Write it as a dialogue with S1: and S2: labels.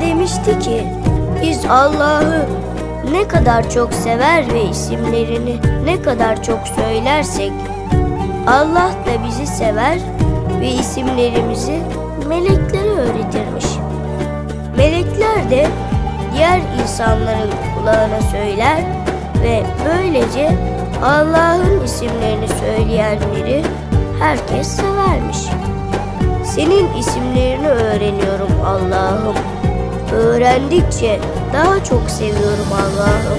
S1: demişti ki biz Allah'ı ne kadar çok sever ve isimlerini ne kadar çok söylersek Allah da bizi sever ve isimlerimizi meleklere öğretirmiş. Melekler de diğer insanların kulağına söyler ve böylece Allah'ın isimlerini söyleyenleri herkes severmiş. Senin isimlerini öğreniyorum Allah'ım. Öğrendikçe daha çok seviyorum Allah'ım.